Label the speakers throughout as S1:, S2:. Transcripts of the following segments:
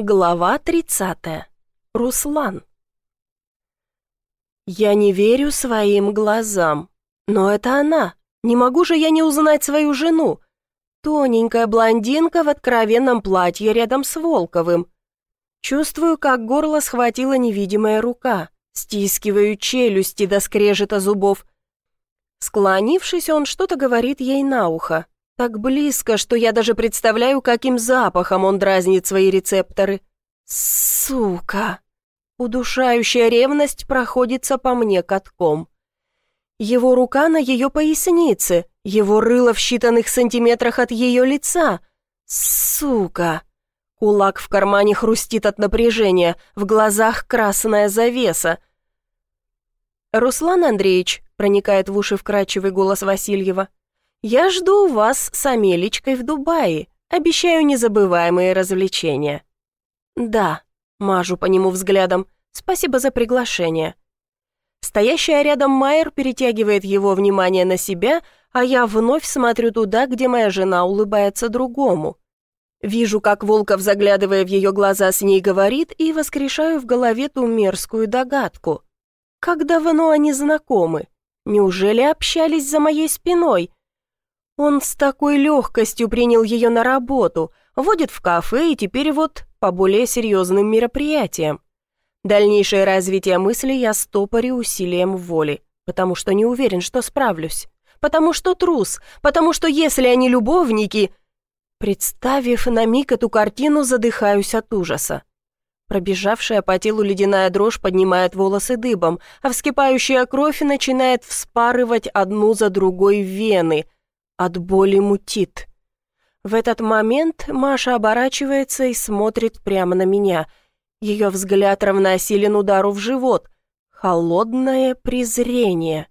S1: Глава 30. Руслан. Я не верю своим глазам. Но это она. Не могу же я не узнать свою жену. Тоненькая блондинка в откровенном платье рядом с Волковым. Чувствую, как горло схватила невидимая рука. Стискиваю челюсти до скрежета зубов. Склонившись, он что-то говорит ей на ухо. Так близко, что я даже представляю, каким запахом он дразнит свои рецепторы. Сука! Удушающая ревность проходится по мне катком. Его рука на ее пояснице, его рыло в считанных сантиметрах от ее лица. Сука! Кулак в кармане хрустит от напряжения, в глазах красная завеса. «Руслан Андреевич», — проникает в уши вкрадчивый голос Васильева, я жду вас с Амелечкой в Дубае. Обещаю незабываемые развлечения». «Да», — мажу по нему взглядом, — «спасибо за приглашение». Стоящая рядом Майер перетягивает его внимание на себя, а я вновь смотрю туда, где моя жена улыбается другому. Вижу, как Волков, заглядывая в ее глаза, с ней говорит, и воскрешаю в голове ту мерзкую догадку. Как давно они знакомы? Неужели общались за моей спиной? Он с такой легкостью принял ее на работу, водит в кафе и теперь вот по более серьезным мероприятиям. Дальнейшее развитие мысли я стопорю усилием воли, потому что не уверен, что справлюсь, потому что трус, потому что если они любовники... Представив на миг эту картину, задыхаюсь от ужаса. Пробежавшая по телу ледяная дрожь поднимает волосы дыбом, а вскипающая кровь начинает вспарывать одну за другой вены — от боли мутит. В этот момент Маша оборачивается и смотрит прямо на меня. Ее взгляд равносилен удару в живот. Холодное презрение.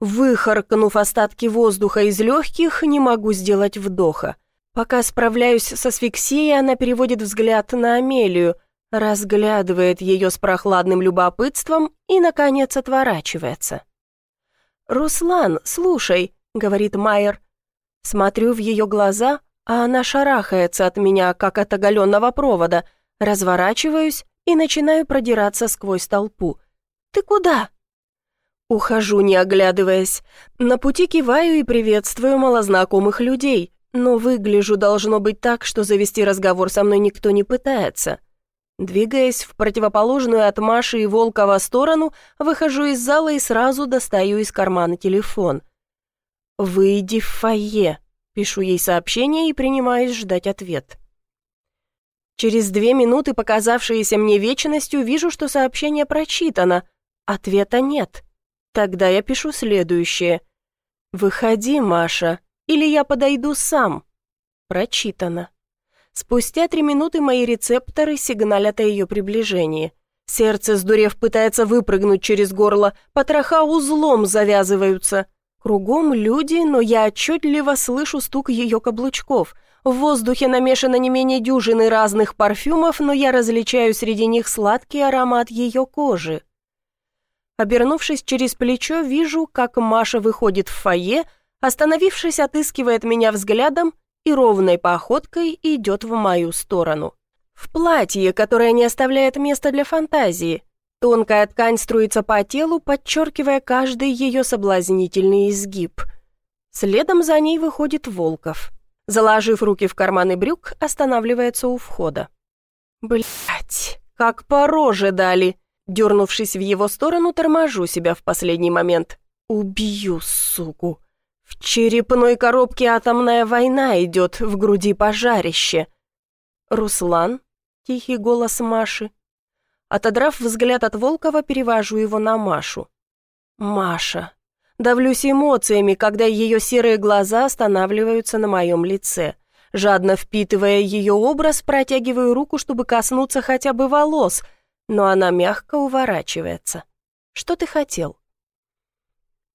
S1: Выхаркнув остатки воздуха из легких, не могу сделать вдоха. Пока справляюсь с асфиксией, она переводит взгляд на Амелию, разглядывает ее с прохладным любопытством и, наконец, отворачивается. «Руслан, слушай», — говорит Майер. Смотрю в ее глаза, а она шарахается от меня, как от оголенного провода. Разворачиваюсь и начинаю продираться сквозь толпу. «Ты куда?» Ухожу, не оглядываясь. На пути киваю и приветствую малознакомых людей, но выгляжу должно быть так, что завести разговор со мной никто не пытается. Двигаясь в противоположную от Маши и Волкова сторону, выхожу из зала и сразу достаю из кармана телефон. «Выйди в фойе», — пишу ей сообщение и принимаюсь ждать ответ. Через две минуты, показавшиеся мне вечностью, вижу, что сообщение прочитано. Ответа нет. Тогда я пишу следующее. «Выходи, Маша, или я подойду сам». Прочитано. Спустя три минуты мои рецепторы сигналят о ее приближении. Сердце, сдурев, пытается выпрыгнуть через горло, потроха узлом завязываются. Кругом люди, но я отчетливо слышу стук ее каблучков. В воздухе намешано не менее дюжины разных парфюмов, но я различаю среди них сладкий аромат ее кожи. Обернувшись через плечо, вижу, как Маша выходит в фойе, остановившись, отыскивает меня взглядом и ровной походкой идет в мою сторону. В платье, которое не оставляет места для фантазии, Тонкая ткань струится по телу, подчеркивая каждый ее соблазнительный изгиб. Следом за ней выходит Волков. Заложив руки в карманы брюк, останавливается у входа. Блять, как по роже дали. Дернувшись в его сторону, торможу себя в последний момент. Убью, суку. В черепной коробке атомная война идет, в груди пожарище. Руслан, тихий голос Маши, Отодрав взгляд от Волкова, перевожу его на Машу. Маша. Давлюсь эмоциями, когда ее серые глаза останавливаются на моем лице. Жадно впитывая ее образ, протягиваю руку, чтобы коснуться хотя бы волос, но она мягко уворачивается. «Что ты хотел?»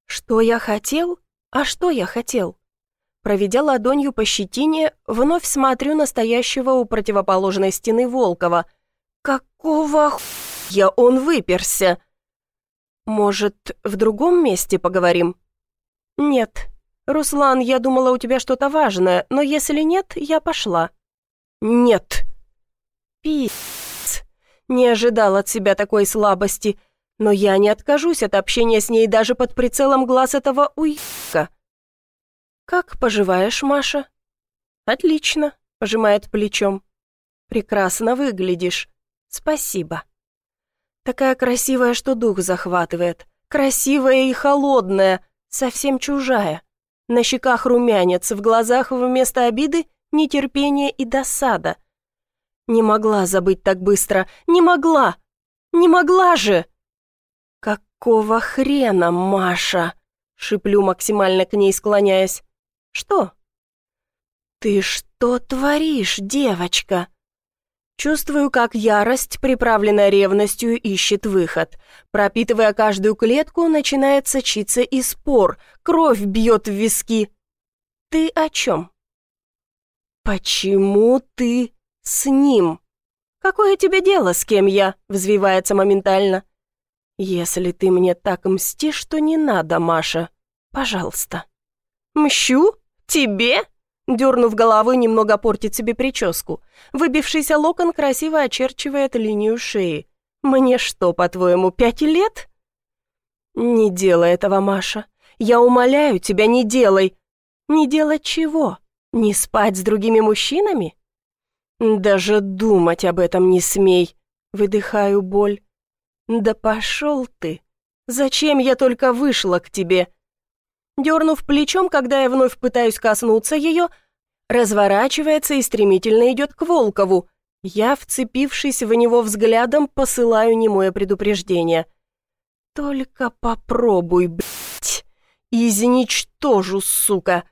S1: «Что я хотел? А что я хотел?» Проведя ладонью по щетине, вновь смотрю настоящего у противоположной стены Волкова — «Какого хуя он выперся?» «Может, в другом месте поговорим?» «Нет. Руслан, я думала, у тебя что-то важное, но если нет, я пошла». «Нет». «Пи***». Не ожидал от себя такой слабости, но я не откажусь от общения с ней даже под прицелом глаз этого уйка. «Как поживаешь, Маша?» «Отлично», — пожимает плечом. «Прекрасно выглядишь. Спасибо». Такая красивая, что дух захватывает. Красивая и холодная, совсем чужая. На щеках румянец, в глазах вместо обиды нетерпение и досада. Не могла забыть так быстро, не могла, не могла же. «Какого хрена, Маша?» — шиплю, максимально к ней склоняясь. «Что?» «Ты что творишь, девочка?» Чувствую, как ярость, приправленная ревностью, ищет выход. Пропитывая каждую клетку, начинает сочиться и спор, кровь бьет в виски. «Ты о чем?» «Почему ты с ним?» «Какое тебе дело, с кем я?» — взвивается моментально. «Если ты мне так мстишь, то не надо, Маша. Пожалуйста». «Мщу? Тебе?» Дернув головой, немного портит себе прическу. Выбившийся локон красиво очерчивает линию шеи. «Мне что, по-твоему, пять лет?» «Не делай этого, Маша. Я умоляю тебя, не делай». «Не делать чего? Не спать с другими мужчинами?» «Даже думать об этом не смей», — выдыхаю боль. «Да пошел ты! Зачем я только вышла к тебе?» Дернув плечом, когда я вновь пытаюсь коснуться ее, разворачивается и стремительно идет к Волкову. Я, вцепившись в него взглядом, посылаю немое предупреждение. «Только попробуй, блядь! Изничтожу, сука!»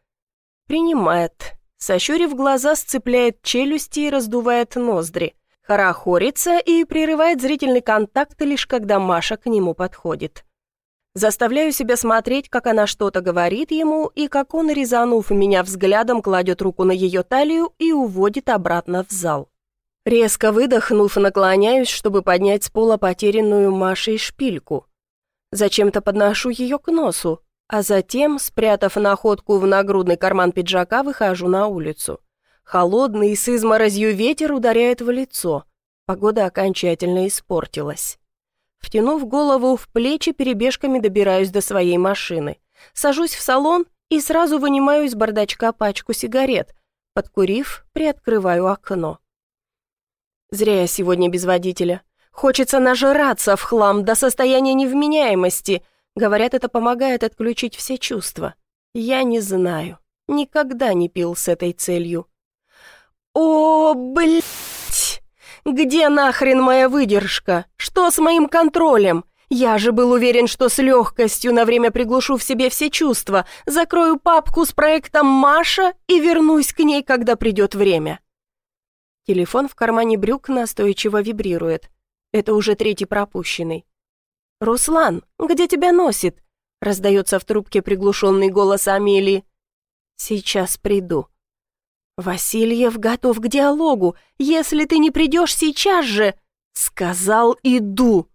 S1: Принимает. Сощурив глаза, сцепляет челюсти и раздувает ноздри. Хорохорится и прерывает зрительный контакт лишь когда Маша к нему подходит. Заставляю себя смотреть, как она что-то говорит ему, и как он, резанув меня взглядом, кладет руку на ее талию и уводит обратно в зал. Резко выдохнув, наклоняюсь, чтобы поднять с пола потерянную Машей шпильку. Зачем-то подношу ее к носу, а затем, спрятав находку в нагрудный карман пиджака, выхожу на улицу. Холодный с изморозью ветер ударяет в лицо. Погода окончательно испортилась. Втянув голову в плечи, перебежками добираюсь до своей машины. Сажусь в салон и сразу вынимаю из бардачка пачку сигарет. Подкурив, приоткрываю окно. Зря я сегодня без водителя. Хочется нажраться в хлам до состояния невменяемости. Говорят, это помогает отключить все чувства. Я не знаю. Никогда не пил с этой целью. О, блядь! Где нахрен моя выдержка? Что с моим контролем? Я же был уверен, что с легкостью на время приглушу в себе все чувства, закрою папку с проектом «Маша» и вернусь к ней, когда придет время. Телефон в кармане брюк настойчиво вибрирует. Это уже третий пропущенный. «Руслан, где тебя носит?» раздается в трубке приглушенный голос Амелии. «Сейчас приду». «Васильев готов к диалогу. Если ты не придешь сейчас же...» «Сказал, иду!»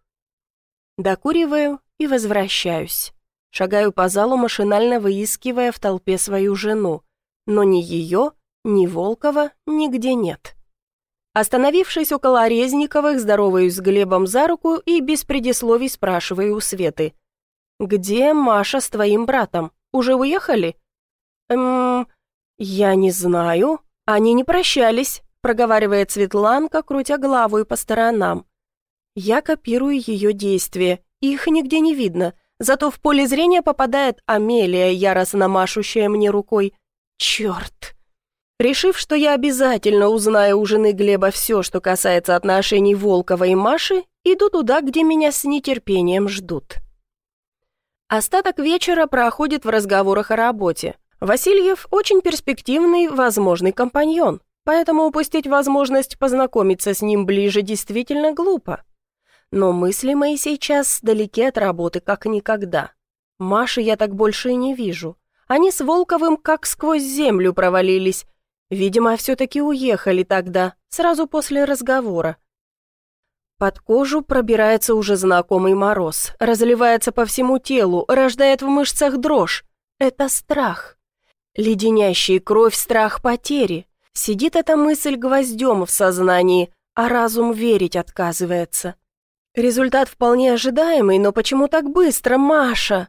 S1: Докуриваю и возвращаюсь. Шагаю по залу, машинально выискивая в толпе свою жену. Но ни ее, ни Волкова нигде нет. Остановившись около Резниковых, здороваюсь с Глебом за руку и без предисловий спрашиваю у Светы. «Где Маша с твоим братом? Уже уехали?» «Эм, «Я не знаю. Они не прощались», — проговаривает Светланка, крутя головой по сторонам. Я копирую ее действия, их нигде не видно, зато в поле зрения попадает Амелия, яростно машущая мне рукой. Черт! Решив, что я обязательно узнаю у жены Глеба все, что касается отношений Волкова и Маши, иду туда, где меня с нетерпением ждут. Остаток вечера проходит в разговорах о работе. Васильев очень перспективный, возможный компаньон, поэтому упустить возможность познакомиться с ним ближе действительно глупо. Но мысли мои сейчас далеки от работы, как никогда. Маши я так больше и не вижу. Они с Волковым как сквозь землю провалились. Видимо, все-таки уехали тогда, сразу после разговора. Под кожу пробирается уже знакомый мороз, разливается по всему телу, рождает в мышцах дрожь. Это страх. Леденящий кровь страх потери. Сидит эта мысль гвоздем в сознании, а разум верить отказывается. Результат вполне ожидаемый, но почему так быстро, Маша?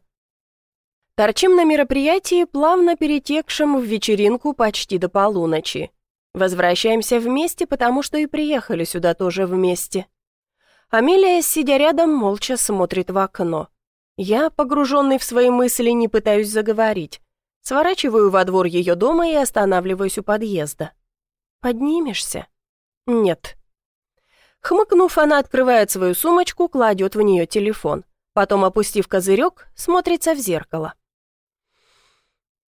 S1: Торчим на мероприятии, плавно перетекшем в вечеринку почти до полуночи. Возвращаемся вместе, потому что и приехали сюда тоже вместе. Амелия, сидя рядом, молча смотрит в окно. Я, погруженный в свои мысли, не пытаюсь заговорить. Сворачиваю во двор ее дома и останавливаюсь у подъезда. «Поднимешься?» «Нет». Хмыкнув, она открывает свою сумочку, кладет в нее телефон. Потом, опустив козырек, смотрится в зеркало.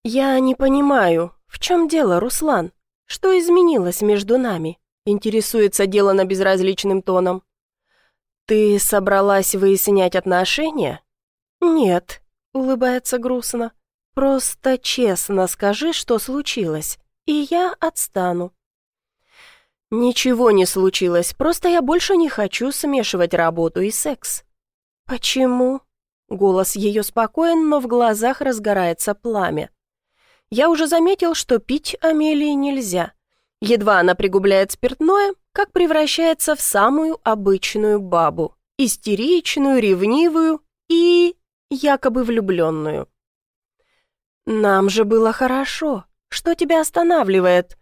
S1: «Я не понимаю, в чем дело, Руслан? Что изменилось между нами?» Интересуется Делана безразличным тоном. «Ты собралась выяснять отношения?» «Нет», — улыбается грустно. «Просто честно скажи, что случилось, и я отстану». «Ничего не случилось, просто я больше не хочу смешивать работу и секс». «Почему?» Голос ее спокоен, но в глазах разгорается пламя. Я уже заметил, что пить Амелии нельзя. Едва она пригубляет спиртное, как превращается в самую обычную бабу. Истеричную, ревнивую и якобы влюбленную. «Нам же было хорошо. Что тебя останавливает?»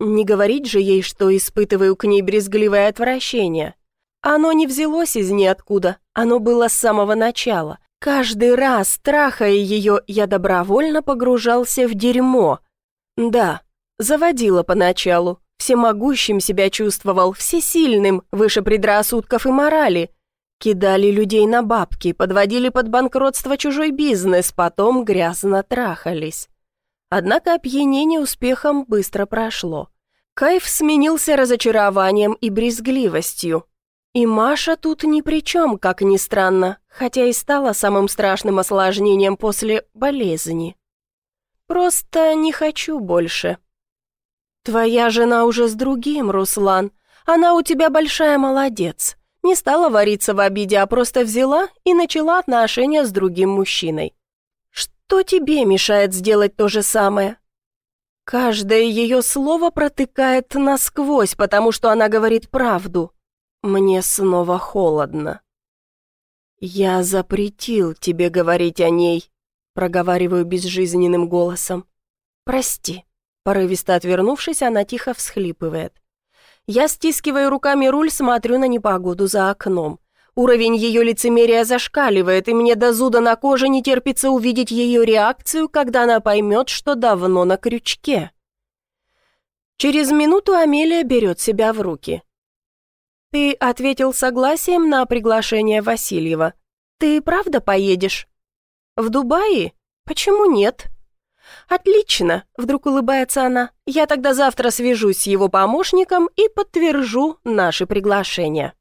S1: Не говорить же ей, что испытываю к ней брезгливое отвращение. Оно не взялось из ниоткуда, оно было с самого начала. Каждый раз, трахая ее, я добровольно погружался в дерьмо. Да, заводила поначалу, всемогущим себя чувствовал, всесильным, выше предрассудков и морали. Кидали людей на бабки, подводили под банкротство чужой бизнес, потом грязно трахались. Однако опьянение успехом быстро прошло. Кайф сменился разочарованием и брезгливостью. И Маша тут ни при чем, как ни странно, хотя и стала самым страшным осложнением после болезни. Просто не хочу больше. Твоя жена уже с другим, Руслан. Она у тебя большая молодец. Не стала вариться в обиде, а просто взяла и начала отношения с другим мужчиной. Что тебе мешает сделать то же самое? Каждое ее слово протыкает насквозь, потому что она говорит правду. Мне снова холодно. «Я запретил тебе говорить о ней», — проговариваю безжизненным голосом. «Прости». Порывисто отвернувшись, она тихо всхлипывает. Я стискиваю руками руль, смотрю на непогоду за окном. Уровень ее лицемерия зашкаливает, и мне до зуда на коже не терпится увидеть ее реакцию, когда она поймет, что давно на крючке. Через минуту Амелия берет себя в руки. «Ты ответил согласием на приглашение Васильева. Ты правда поедешь?» «В Дубае? Почему нет?» «Отлично!» — вдруг улыбается она. «Я тогда завтра свяжусь с его помощником и подтвержу наши приглашения».